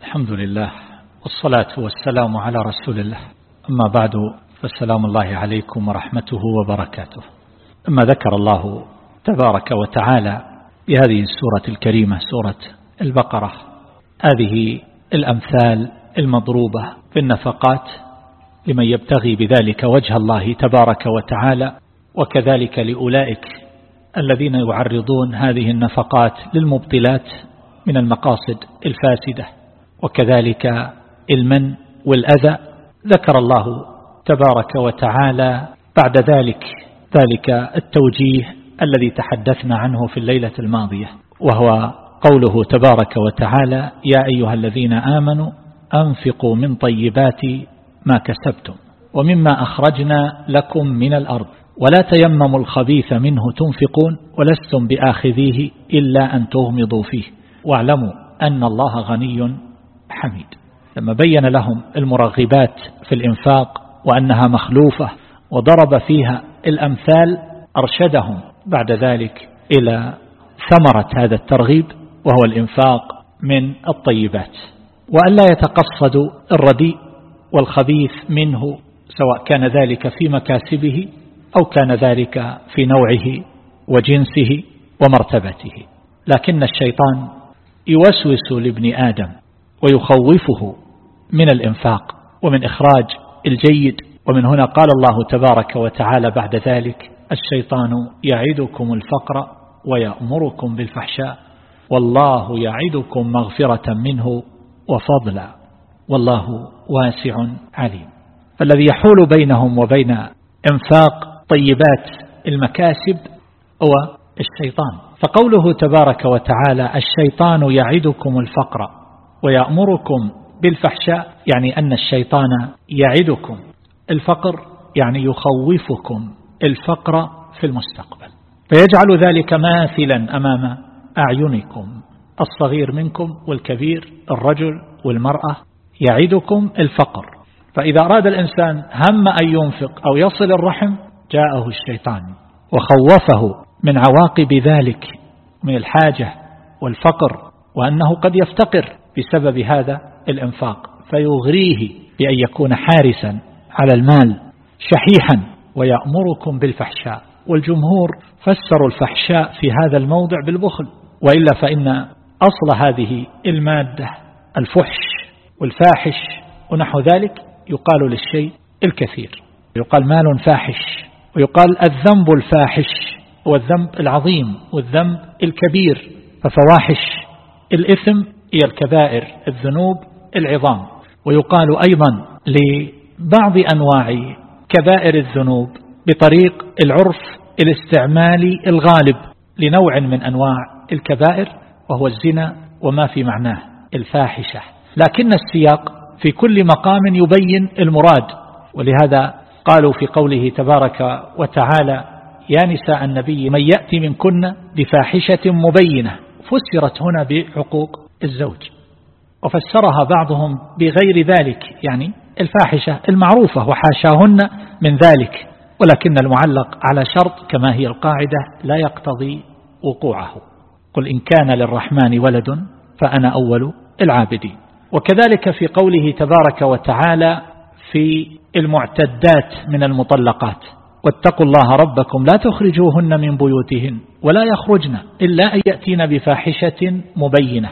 الحمد لله والصلاة والسلام على رسول الله. أما بعد فالسلام الله عليكم ورحمته وبركاته. أما ذكر الله تبارك وتعالى بهذه السورة الكريمة سورة البقرة هذه الأمثال المضروبة في النفقات لمن يبتغي بذلك وجه الله تبارك وتعالى وكذلك لأولئك الذين يعرضون هذه النفقات للمبطلات من المقاصد الفاسدة. وكذلك المن والأذى. ذكر الله تبارك وتعالى بعد ذلك ذلك التوجيه الذي تحدثنا عنه في الليلة الماضية وهو قوله تبارك وتعالى يا أيها الذين آمنوا أنفقوا من طيبات ما كسبتم ومما أخرجنا لكم من الأرض ولا تيمموا الخبيث منه تنفقون ولستم بآخذيه إلا أن تغمضوا فيه واعلموا أن الله غني حميد. لما بين لهم المرغبات في الإنفاق وأنها مخلوفة وضرب فيها الأمثال أرشدهم بعد ذلك إلى ثمرة هذا الترغيب وهو الإنفاق من الطيبات. وأن لا يتقصد الرديء والخبيث منه سواء كان ذلك في مكاسبه أو كان ذلك في نوعه وجنسه ومرتبته. لكن الشيطان يوسوس لابن آدم ويخوفه من الإنفاق ومن إخراج الجيد. ومن هنا قال الله تبارك وتعالى بعد ذلك الشيطان يعدكم الفقر ويأمركم بالفحشاء والله يعدكم مغفرة منه وفضلا والله واسع عليم. فالذي يحول بينهم وبين إنفاق طيبات المكاسب هو الشيطان. فقوله تبارك وتعالى الشيطان يعدكم الفقر ويأمركم بالفحشاء يعني أن الشيطان يعدكم. الفقر يعني يخوفكم. الفقر في المستقبل. فيجعل ذلك ماثلا أمام أعينكم. الصغير منكم والكبير الرجل والمرأة يعدكم الفقر. فإذا أراد الإنسان هم أن ينفق أو يصل الرحم جاءه الشيطان وخوفه من عواقب ذلك من الحاجة والفقر وأنه قد يفتقر. بسبب هذا الإنفاق فيغريه بأن يكون حارسا على المال شحيحا ويأمركم بالفحشاء. والجمهور فسروا الفحشاء في هذا الموضع بالبخل وإلا فإن أصل هذه المادة الفحش والفاحش ونحو ذلك يقال للشيء الكثير. يقال مال فاحش ويقال الذنب الفاحش هو الذنب العظيم والذنب الكبير ففواحش الإثم هي الكبائر الذنوب العظام. ويقال أيضا لبعض أنواع كبائر الذنوب بطريق العرف الاستعمالي الغالب لنوع من أنواع الكبائر وهو الزنا وما في معناه الفاحشة. لكن السياق في كل مقام يبين المراد. ولهذا قالوا في قوله تبارك وتعالى يا نساء النبي من يأتي منكن بفاحشة مبينة. فسرت هنا بعقوق الزوج. وفسرها بعضهم بغير ذلك يعني الفاحشة المعروفة وحاشاهن من ذلك ولكن المعلق على شرط كما هي القاعدة لا يقتضي وقوعه. قل إن كان للرحمن ولد فأنا أول العابدين. وكذلك في قوله تبارك وتعالى في المعتدات من المطلقات واتقوا الله ربكم لا تخرجوهن من بيوتهن ولا يخرجن إلا أن يأتين بفاحشة مبينة.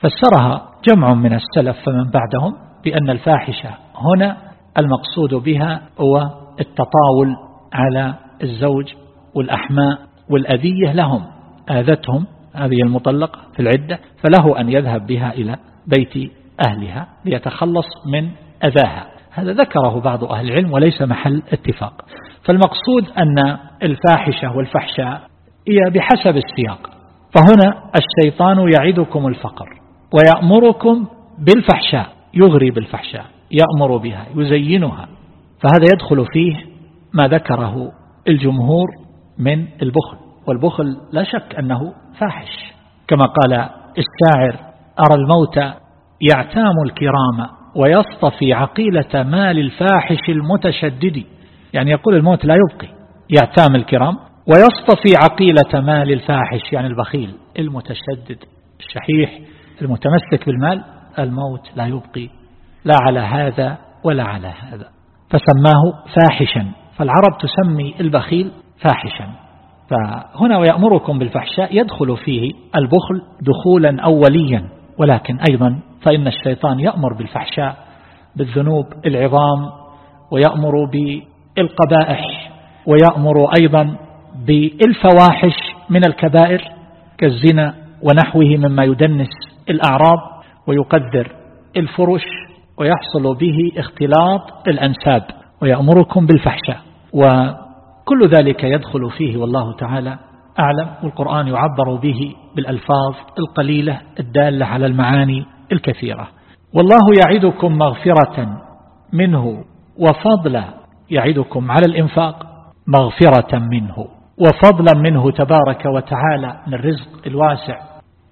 فسرها جمع من السلف فمن بعدهم بأن الفاحشة هنا المقصود بها هو التطاول على الزوج والأحماء والأذية لهم آذتهم هذه المطلقة في العدة فله أن يذهب بها إلى بيت أهلها ليتخلص من أذاها. هذا ذكره بعض أهل العلم وليس محل اتفاق. فالمقصود أن الفاحشة والفحشاء هي بحسب السياق. فهنا الشيطان يعدكم الفقر. ويأمركم بالفحشاء يغري بالفحشاء يأمر بها يزينها. فهذا يدخل فيه ما ذكره الجمهور من البخل. والبخل لا شك أنه فاحش. كما قال الشاعر أرى الموت يعتام الكرام ويصطفي عقيلة مال الفاحش المتشدد. يعني يقول الموت لا يبقي يعتام الكرام ويصطفي عقيلة مال الفاحش يعني البخيل المتشدد الشحيح. المتمسك بالمال الموت لا يبقي لا على هذا ولا على هذا. فسماه فاحشا. فالعرب تسمي البخيل فاحشا. فهنا ويأمركم بالفحشاء يدخل فيه البخل دخولا أوليا ولكن أيضا فإن الشيطان يأمر بالفحشاء بالذنوب العظام ويأمر بالقبائح ويأمر أيضا بالفواحش من الكبائر كالزنا ونحوه مما يدنس. الأعراض ويقدر الفرش ويحصل به اختلاط الأنساب ويأمركم بالفحشاء وكل ذلك يدخل فيه والله تعالى أعلم والقرآن يعبر به بالألفاظ القليلة الدالة على المعاني الكثيرة والله يعدكم مغفرة منه وفضلا يعدكم على الإنفاق مغفرة منه وفضلا منه تبارك وتعالى من الرزق الواسع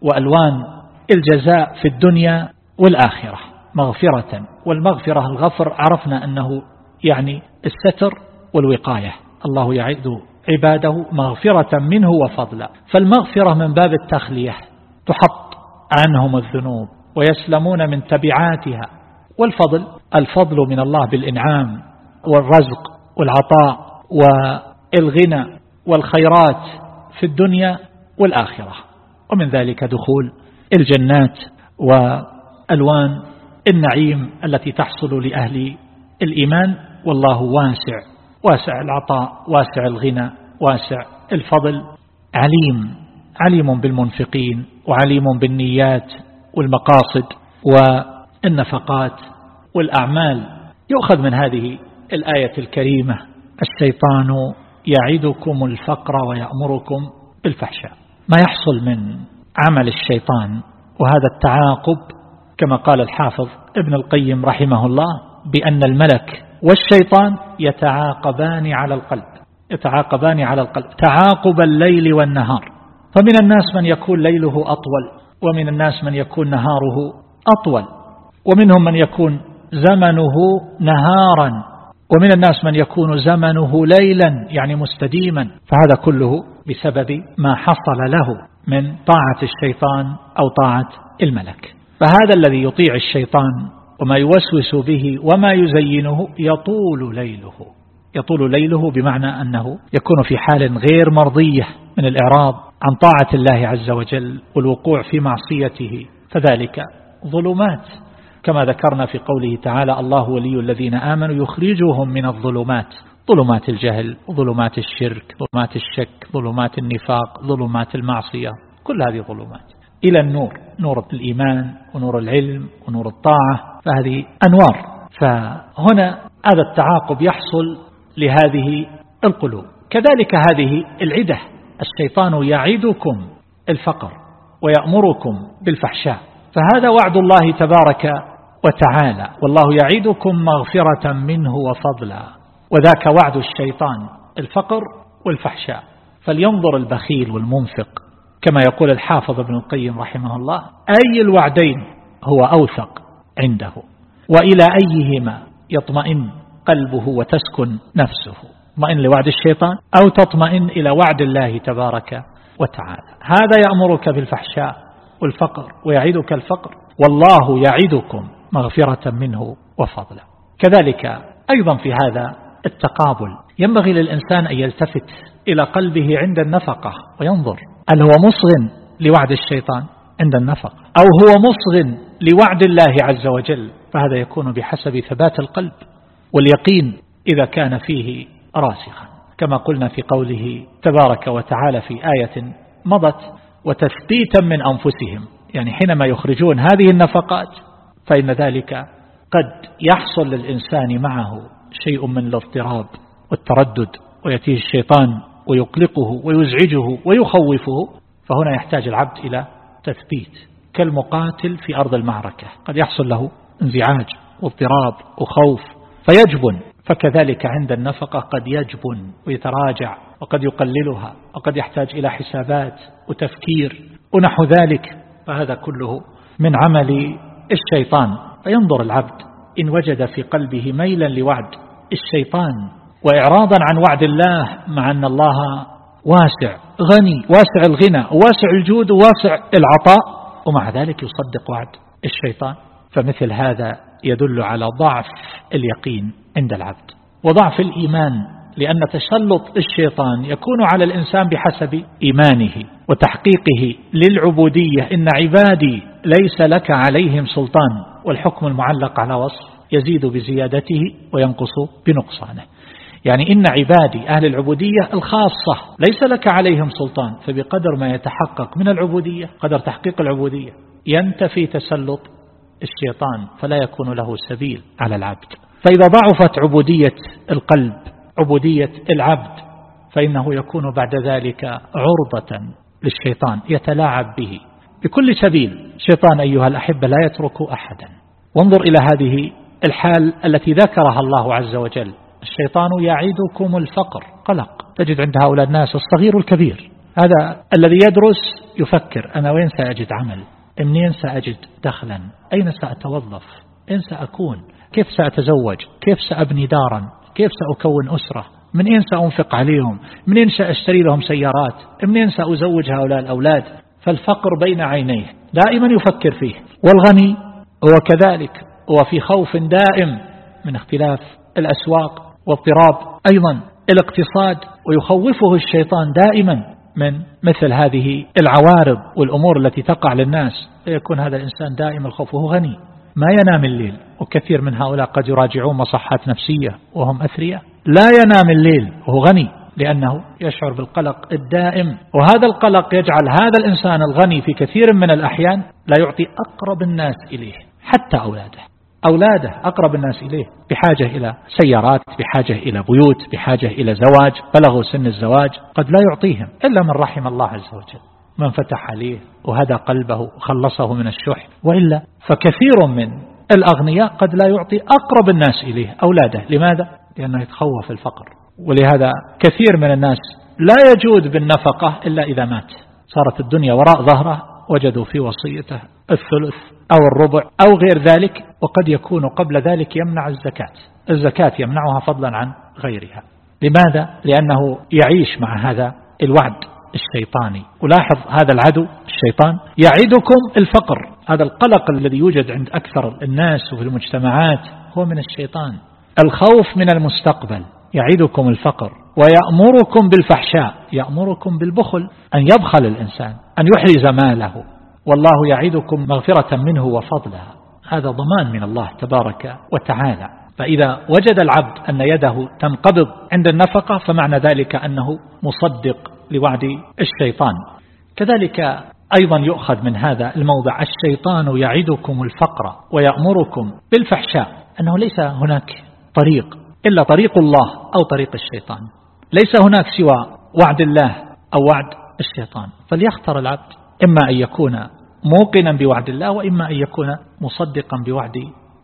وألوان الجزاء في الدنيا والآخرة مغفرة. والمغفرة الغفر عرفنا أنه يعني الستر والوقاية. الله يعد عباده مغفرة منه وفضلا. فالمغفرة من باب التخلية تحط عنهم الذنوب ويسلمون من تبعاتها. والفضل الفضل من الله بالإنعام والرزق والعطاء والغنى والخيرات في الدنيا والآخرة. ومن ذلك دخول الجنات وألوان النعيم التي تحصل لأهل الإيمان والله واسع واسع العطاء واسع الغنى واسع الفضل عليم عليم بالمنفقين وعليم بالنيات والمقاصد والنفقات والأعمال. يؤخذ من هذه الآية الكريمة الشيطان يعدكم الفقر ويأمركم بالفحشاء. ما يحصل من عمل الشيطان وهذا التعاقب كما قال الحافظ ابن القيم رحمه الله بأن الملك والشيطان يتعاقبان على القلب يتعاقبان على القلب تعاقب الليل والنهار. فمن الناس من يكون ليله أطول ومن الناس من يكون نهاره أطول ومنهم من يكون زمنه نهارا ومن الناس من يكون زمنه ليلا يعني مستديما. فهذا كله بسبب ما حصل له من طاعة الشيطان أو طاعة الملك. فهذا الذي يطيع الشيطان وما يوسوس به وما يزينه يطول ليله. يطول ليله بمعنى أنه يكون في حال غير مرضية من الإعراض عن طاعة الله عز وجل والوقوع في معصيته. فذلك ظلمات. كما ذكرنا في قوله تعالى الله ولي الذين آمنوا يخرجهم من الظلمات. ظلمات الجهل ظلمات الشرك ظلمات الشك ظلمات النفاق ظلمات المعصية كل هذه ظلمات. إلى النور نور الإيمان ونور العلم ونور الطاعة فهذه أنوار. فهنا هذا التعاقب يحصل لهذه القلوب. كذلك هذه العدة. الشيطان يعدكم الفقر ويأمركم بالفحشاء. فهذا وعد الله تبارك وتعالى. والله يعدكم مغفرة منه وفضلا. وذاك وعد الشيطان الفقر والفحشاء. فلينظر البخيل والمنفق كما يقول الحافظ ابن القيم رحمه الله أي الوعدين هو أوثق عنده وإلى أيهما يطمئن قلبه وتسكن نفسه. اطمئن لوعد الشيطان أو تطمئن إلى وعد الله تبارك وتعالى. هذا يأمرك بالفحشاء والفقر ويعيدك الفقر والله يعدكم مغفرة منه وفضلا. كذلك أيضا في هذا التقابل. ينبغي للإنسان أن يلتفت إلى قلبه عند النفقة وينظر هل هو مصغ لوعد الشيطان عند النفق أو هو مصغ لوعد الله عز وجل. فهذا يكون بحسب ثبات القلب واليقين إذا كان فيه راسخا. كما قلنا في قوله تبارك وتعالى في آية مضت وتثبيتا من أنفسهم. يعني حينما يخرجون هذه النفقات فإن ذلك قد يحصل للإنسان معه شيء من الاضطراب والتردد ويأتيه الشيطان ويقلقه ويزعجه ويخوفه فهنا يحتاج العبد إلى تثبيت كالمقاتل في أرض المعركة. قد يحصل له انزعاج واضطراب وخوف فيجبن فكذلك عند النفقة قد يجبن ويتراجع وقد يقللها وقد يحتاج إلى حسابات وتفكير ونحو ذلك فهذا كله من عمل الشيطان. فينظر العبد إن وجد في قلبه ميلا لوعد الشيطان وإعراضا عن وعد الله مع أن الله واسع غني واسع الغنى واسع الجود وواسع العطاء ومع ذلك يصدق وعد الشيطان. فمثل هذا يدل على ضعف اليقين عند العبد وضعف الإيمان لأن تسلط الشيطان يكون على الإنسان بحسب إيمانه وتحقيقه للعبودية إن عبادي ليس لك عليهم سلطان. والحكم المعلق على وصف يزيد بزيادته وينقص بنقصانه. يعني إن عبادي أهل العبودية الخاصة ليس لك عليهم سلطان فبقدر ما يتحقق من العبودية قدر تحقيق العبودية ينتفي تسلط الشيطان فلا يكون له سبيل على العبد. فإذا ضعفت عبودية القلب عبودية العبد فإنه يكون بعد ذلك عرضة للشيطان يتلاعب به. بكل سبيل شيطان أيها الأحبة لا يترك أحدا. وانظر إلى هذه الحال التي ذكرها الله عز وجل. الشيطان يعيدكم الفقر قلق. تجد عند هؤلاء الناس الصغير والكبير. هذا الذي يدرس يفكر أنا وين سأجد عمل؟ منين سأجد دخلا. أين سأتوظف؟ أين سأكون؟ كيف سأتزوج؟ كيف سأبني دارا؟ كيف سأكون أسرة؟ من أين سأنفق عليهم؟ من أين سأشتري لهم سيارات؟ من أين سأزوج هؤلاء الأولاد؟ فالفقر بين عينيه. دائما يفكر فيه. والغني هو كذلك هو في خوف دائم من اختلاف الأسواق واضطراب أيضا الاقتصاد ويخوفه الشيطان دائما من مثل هذه العوارض والأمور التي تقع للناس. فيكون هذا الإنسان دائم الخوف وهو غني. ما ينام الليل وكثير من هؤلاء قد يراجعون مصحات نفسية وهم أثرياء. لا ينام الليل وهو غني لأنه يشعر بالقلق الدائم. وهذا القلق يجعل هذا الإنسان الغني في كثير من الأحيان لا يعطي أقرب الناس إليه. حتى أولاده. أولاده أقرب الناس إليه. بحاجة إلى سيارات بحاجة إلى بيوت بحاجة إلى زواج. بلغوا سن الزواج قد لا يعطيهم إلا من رحم الله عز وجل. من فتح عليه وهدى قلبه وخلصه من الشح. وإلا فكثير من الأغنياء قد لا يعطي أقرب الناس إليه. أولاده. لماذا؟ لأنه يتخوف الفقر. ولهذا كثير من الناس لا يجود بالنفقة إلا إذا مات. صارت الدنيا وراء ظهره وجدوا في وصيته الثلث أو الربع أو غير ذلك وقد يكون قبل ذلك يمنع الزكاة. الزكاة يمنعها فضلا عن غيرها. لماذا؟ لأنه يعيش مع هذا الوعد الشيطاني. ولاحظ هذا العدو الشيطان يعدكم الفقر. هذا القلق الذي يوجد عند أكثر الناس وفي المجتمعات هو من الشيطان. الخوف من المستقبل. يعدكم الفقر ويأمركم بالفحشاء يأمركم بالبخل أن يبخل الإنسان أن يحرز ماله. والله يعدكم مغفرة منه وفضلا هذا ضمان من الله تبارك وتعالى. فإذا وجد العبد أن يده تنقبض عند النفقة فمعنى ذلك أنه مصدق لوعد الشيطان. كذلك أيضا يؤخذ من هذا الموضع الشيطان يعدكم الفقر ويأمركم بالفحشاء أنه ليس هناك طريق إلا طريق الله أو طريق الشيطان. ليس هناك سوى وعد الله أو وعد الشيطان. فليختر العبد إما أن يكون موقنا بوعد الله وإما أن يكون مصدقا بوعد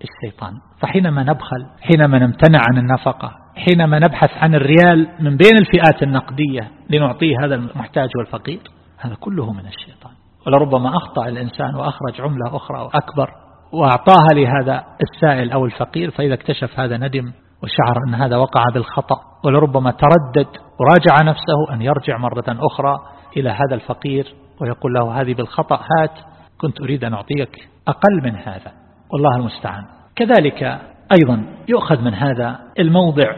الشيطان. فحينما نبخل حينما نمتنع عن النفقة حينما نبحث عن الريال من بين الفئات النقدية لنعطيه هذا المحتاج والفقير هذا كله من الشيطان. ولربما أخطأ الإنسان وأخرج عملة أخرى أكبر وأعطاها لهذا السائل أو الفقير فإذا اكتشف هذا ندم وشعر أن هذا وقع بالخطأ ولربما تردد وراجع نفسه أن يرجع مرة أخرى إلى هذا الفقير ويقول له هذه بالخطأ هات كنت أريد أن أعطيك أقل من هذا. والله المستعان. كذلك أيضا يؤخذ من هذا الموضع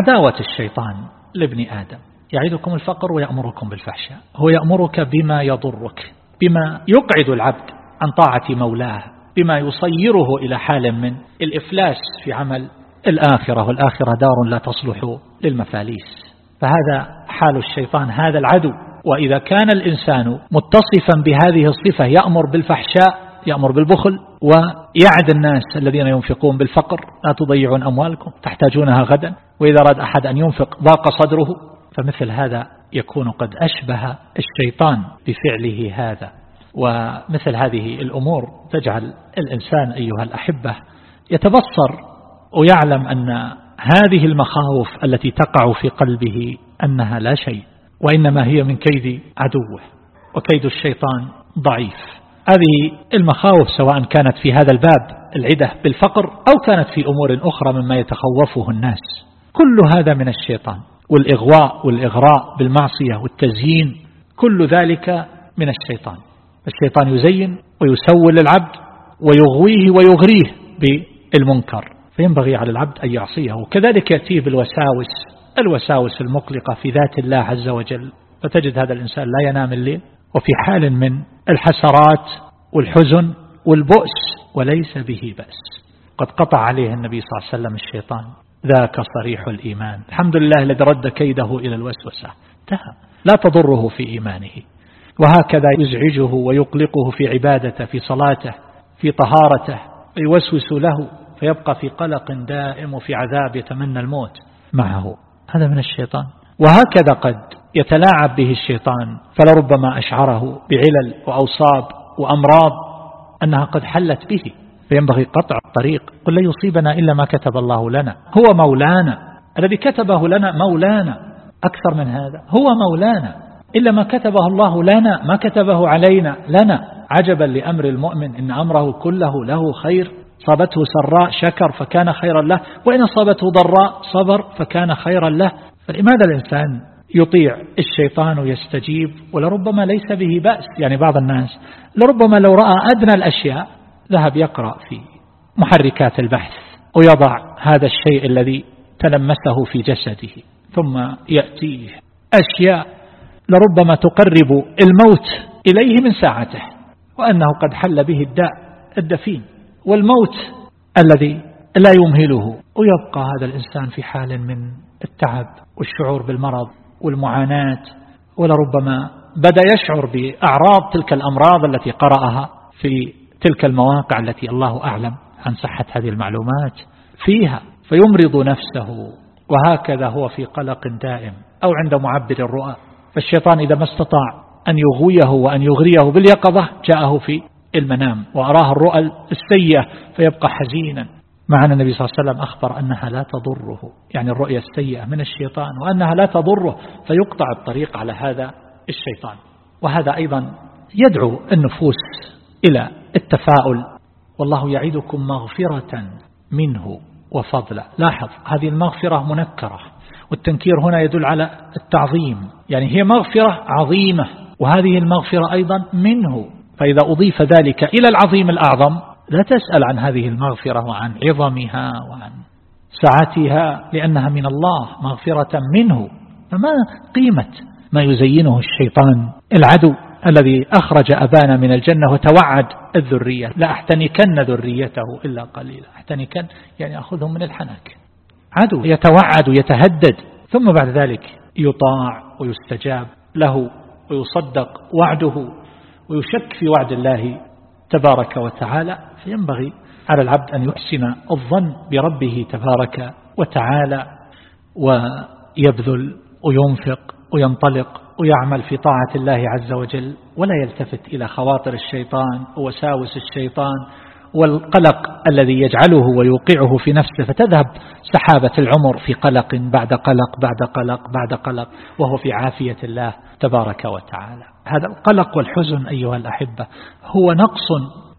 عداوة الشيطان لابن آدم. يعيدكم الفقر ويأمركم بالفحشاء. هو يأمرك بما يضرك بما يقعد العبد عن طاعة مولاه بما يصيره إلى حال من. الإفلاس في عمل الآخرة والآخرة دار لا تصلح للمفاليس. فهذا حال الشيطان هذا العدو. وإذا كان الإنسان متصفا بهذه الصفة يأمر بالفحشاء يأمر بالبخل ويعد الناس الذين ينفقون بالفقر لا تضيعون أموالكم تحتاجونها غدا. وإذا أراد أحد أن ينفق ضاق صدره. فمثل هذا يكون قد أشبه الشيطان بفعله هذا. ومثل هذه الأمور تجعل الإنسان أيها الأحبة يتبصر ويعلم أن هذه المخاوف التي تقع في قلبه أنها لا شيء وإنما هي من كيد عدوه وكيد الشيطان ضعيف. هذه المخاوف سواء كانت في هذا الباب العدة بالفقر أو كانت في أمور أخرى مما يتخوفه الناس. كل هذا من الشيطان والإغواء والإغراء بالمعصية والتزيين كل ذلك من الشيطان. الشيطان يزين ويسول للعبد ويغويه ويغريه بالمنكر. فينبغي على العبد أن يعصيه. وكذلك يأتيه بالوساوس الوساوس المقلقة في ذات الله عز وجل. فتجد هذا الإنسان لا ينام الليل وفي حال من الحسرات والحزن والبؤس وليس به بأس. قد قطع عليه النبي صلى الله عليه وسلم الشيطان. ذاك صريح الإيمان. الحمد لله الذي رد كيده إلى الوسوسة. انتهى. لا تضره في إيمانه. وهكذا يزعجه ويقلقه في عبادته في صلاته في طهارته يوسوس له. فيبقى في قلق دائم وفي عذاب يتمنى الموت معه. هذا من الشيطان. وهكذا قد يتلاعب به الشيطان فلربما أشعره بعلل وأوصاب وأمراض أنها قد حلت به. فينبغي قطع الطريق. قل لا يصيبنا إلا ما كتب الله لنا. هو مولانا. الذي كتبه لنا مولانا. أكثر من هذا. هو مولانا. إلا ما كتبه الله لنا ما كتبه علينا لنا. عجبا لأمر المؤمن إن أمره كله له خير. صابته سراء شكر فكان خيرا له وإن صابته ضراء صبر فكان خيرا له. فلماذا الإنسان يطيع الشيطان ويستجيب ولربما ليس به بأس؟ يعني بعض الناس لربما لو رأى أدنى الأشياء ذهب يقرأ في محركات البحث ويضع هذا الشيء الذي تلمسه في جسده ثم يأتيه. أشياء لربما تقرب الموت إليه من ساعته وأنه قد حل به الداء الدفين. والموت الذي لا يمهله. ويبقى هذا الإنسان في حال من التعب والشعور بالمرض والمعاناة ولربما بدأ يشعر بأعراض تلك الأمراض التي قرأها في تلك المواقع التي الله أعلم عن صحة هذه المعلومات فيها. فيمرض نفسه وهكذا هو في قلق دائم أو عند معبر الرؤى. فالشيطان إذا ما استطاع أن يغويه وأن يغريه باليقظة جاءه في المنام وأراه الرؤى السيئة فيبقى حزينا. مع أن النبي صلى الله عليه وسلم أخبر أنها لا تضره يعني الرؤية السيئة من الشيطان وأنها لا تضره فيقطع الطريق على هذا الشيطان. وهذا أيضا يدعو النفوس إلى التفاؤل. والله يعدكم مغفرة منه وفضلا. لاحظ هذه المغفرة منكرة والتنكير هنا يدل على التعظيم. يعني هي مغفرة عظيمة وهذه المغفرة أيضا منه فإذا أضيف ذلك إلى العظيم الأعظم لا تسأل عن هذه المغفرة وعن عظمها وعن سعتها لأنها من الله مغفرة منه. فما قيمة ما يزينه الشيطان؟ العدو الذي أخرج أبانا من الجنة وتوعد الذرية. لا أحتنكن ذريته إلا قليلا. أحتنكن يعني أخذهم من الحنك. عدو يتوعد ويتهدد ثم بعد ذلك يطاع ويستجاب له ويصدق وعده. ويشك في وعد الله تبارك وتعالى فينبغي على العبد أن يحسن الظن بربه تبارك وتعالى ويبذل وينفق وينطلق ويعمل في طاعة الله عز وجل ولا يلتفت إلى خواطر الشيطان ووساوس الشيطان والقلق الذي يجعله ويوقعه في نفسه فتذهب سحابة العمر في قلق بعد قلق بعد قلق بعد قلق وهو في عافية الله تبارك وتعالى. هذا القلق والحزن أيها الأحبة هو نقص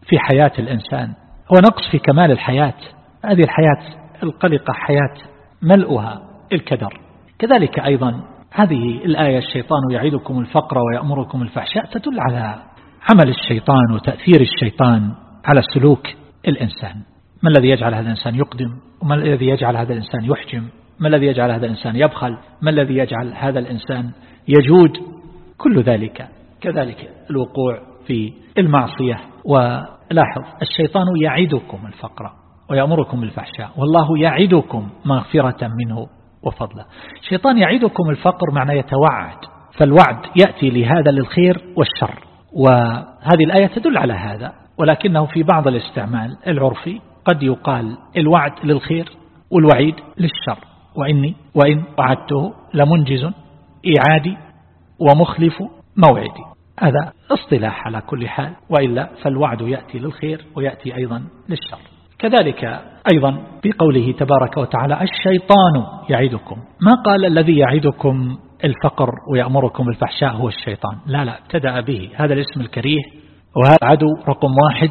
في حياة الإنسان هو نقص في كمال الحياة. هذه الحياة القلقة حياة ملؤها الكدر. كذلك أيضا هذه الآية الشيطان يعيدكم الفقر ويأمركم الفحشاء تدل على عمل الشيطان وتأثير الشيطان على سلوك الإنسان. ما الذي يجعل هذا الإنسان يقدم؟ وما الذي يجعل هذا الإنسان يحجم؟ ما الذي يجعل هذا الإنسان يبخل؟ ما الذي يجعل هذا الإنسان يجود؟ كل ذلك كذلك الوقوع في المعصية. ولاحظ الشيطان يعدكم الفقر ويأمركم بالفحشاء والله يعدكم مغفرة منه وفضله. الشيطان يعدكم الفقر معنى يتوعد فالوعد يأتي لهذا للخير والشر. وهذه الآية تدل على هذا ولكنه في بعض الاستعمال العرفي قد يقال الوعد للخير والوعيد للشر. وإني وإن وعدته لمنجز إعادي ومخلف موعدي. هذا اصطلاح على كل حال وإلا فالوعد يأتي للخير ويأتي أيضا للشر. كذلك أيضا في قوله تبارك وتعالى الشيطان يعدكم. ما قال الذي يعدكم الفقر ويأمركم بالفحشاء هو الشيطان؟ لا لا ابتدأ به. هذا الاسم الكريه. وهذا عدو رقم واحد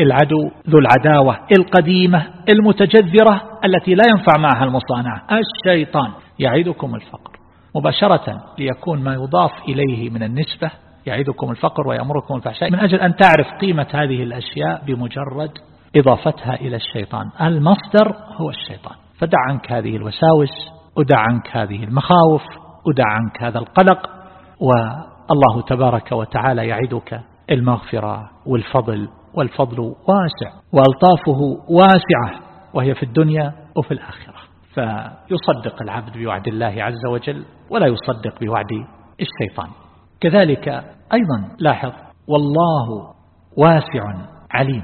العدو ذو العداوة القديمة المتجذرة التي لا ينفع معها المصانعة الشيطان يعدكم الفقر. مباشرة ليكون ما يضاف إليه من النسبة يعيدكم الفقر ويأمركم الفحشاء. من أجل أن تعرف قيمة هذه الأشياء بمجرد إضافتها إلى الشيطان. المصدر هو الشيطان. فدع عنك هذه الوساوس ودع عنك هذه المخاوف ودع عنك هذا القلق والله تبارك وتعالى يعدك المغفرة والفضل والفضل واسع وألطافه واسعة وهي في الدنيا وفي الآخرة. فيصدق العبد بوعد الله عز وجل ولا يصدق بوعد الشيطان. كذلك أيضا لاحظ والله واسع عليم.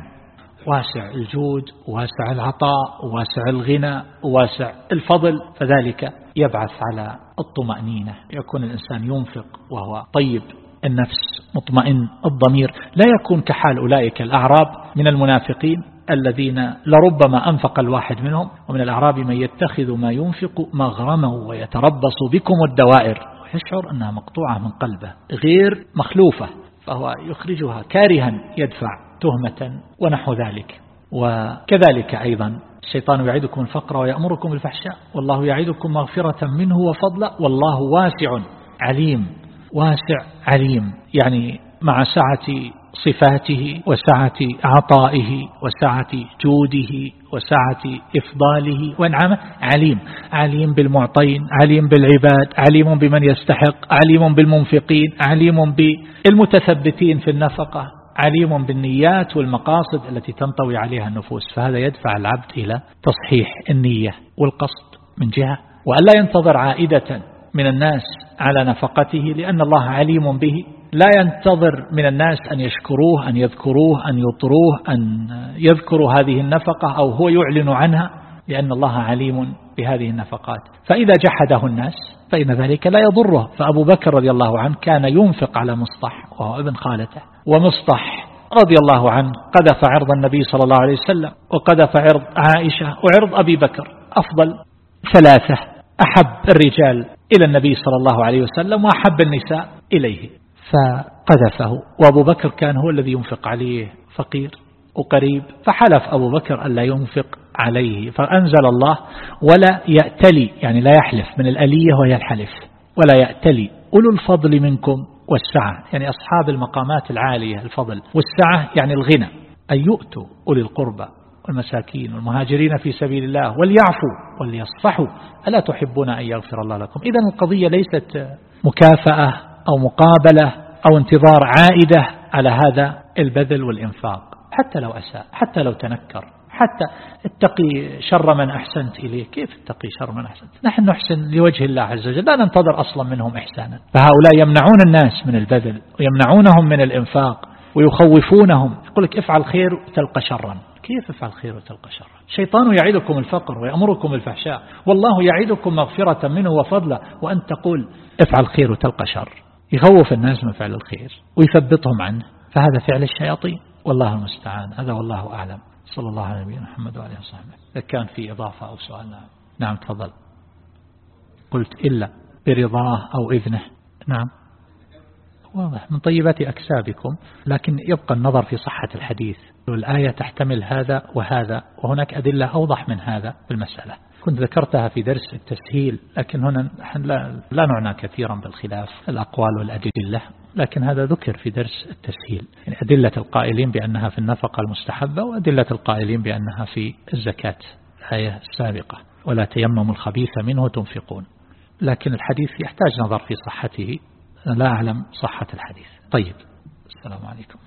واسع الجود واسع العطاء واسع الغنى واسع الفضل. فذلك يبعث على الطمأنينة. يكون الإنسان ينفق وهو طيب. النفس مطمئن الضمير لا يكون كحال أولئك الأعراب من المنافقين الذين لربما أنفق الواحد منهم ومن الأعراب من يتخذ ما ينفق مغرمه ويتربص بكم الدوائر. ويشعر أنها مقطوعة من قلبه غير مخلوفة فهو يخرجها كارها يدفع تهمة ونحو ذلك. وكذلك أيضا الشيطان يعيدكم الفقر ويأمركم بالفحشاء والله يعيدكم مغفرة منه وفضلا والله واسع عليم واسع عليم يعني مع سعة صفاته وسعة عطائه وسعة جوده وسعة إفضاله. وانعامه عليم. عليم بالمعطين. عليم بالعباد. عليم بمن يستحق. عليم بالمنفقين. عليم بالمتثبتين في النفقة. عليم بالنيات والمقاصد التي تنطوي عليها النفوس. فهذا يدفع العبد إلى تصحيح النية والقصد من جهة. وألا ينتظر عائدة من الناس على نفقته لأن الله عليم به. لا ينتظر من الناس أن يشكروه أن يذكروه أن يطروه أن يذكروا هذه النفقة أو هو يعلن عنها لأن الله عليم بهذه النفقات. فإذا جحده الناس فإن ذلك لا يضره. فأبو بكر رضي الله عنه كان ينفق على مصطح وهو ابن خالته ومصطح رضي الله عنه قذف عرض النبي صلى الله عليه وسلم وقذف عرض عائشة وعرض أبي بكر. أفضل ثلاثة أحب الرجال إلى النبي صلى الله عليه وسلم وأحب النساء إليه. فقذفه. وأبو بكر كان هو الذي ينفق عليه فقير وقريب. فحلف أبو بكر ألا ينفق عليه. فأنزل الله ولا يأتلي يعني لا يحلف من الألية وهي الحلف. ولا يأتلي. أولو الفضل منكم والسعة. يعني أصحاب المقامات العالية الفضل. والسعة يعني الغنى. أن يؤتوا أولي القربى والمساكين والمهاجرين في سبيل الله وليعفوا وليصفحوا. ألا تحبون أن يغفر الله لكم؟ إذا القضية ليست مكافأة. أو مقابلة أو انتظار عائدة على هذا البذل والإنفاق. حتى لو أساء حتى لو تنكر حتى اتقي شر من أحسنت إليه كيف اتقي شر من أحسنت؟ نحن نحسن لوجه الله عز وجل. لا ننتظر أصلا منهم إحسانا. فهؤلاء يمنعون الناس من البذل ويمنعونهم من الإنفاق ويخوفونهم. يقول لك افعل خير تلقى شرا. كيف افعل خير وتلقى شرا؟ الشيطان يعيدكم الفقر ويأمركم بالفحشاء والله يعيدكم مغفرة منه وفضلا وأن تقول افعل خير وتلقى شر. يخوف الناس من فعل الخير ويثبطهم عنه فهذا فعل الشياطين. والله المستعان. هذا والله أعلم. صلى الله على نبينا محمد وعليه وصحبه. إذا كان في إضافة أو سؤال نعم. نعم تفضل. قلت إلا برضاه أو إذنه. نعم. واضح. من طيبات أكسابكم لكن يبقى النظر في صحة الحديث. الآية تحتمل هذا وهذا وهناك أدلة أوضح من هذا في المسألة. كنت ذكرتها في درس التسهيل لكن هنا لا, لا نعنى كثيرا بالخلاف الأقوال والأدلة لكن هذا ذكر في درس التسهيل. يعني أدلة القائلين بأنها في النفقة المستحبة وأدلة القائلين بأنها في الزكاة الآية السابقة ولا تيمموا الخبيث منه تنفقون. لكن الحديث يحتاج نظر في صحته لا أعلم صحة الحديث. طيب السلام عليكم.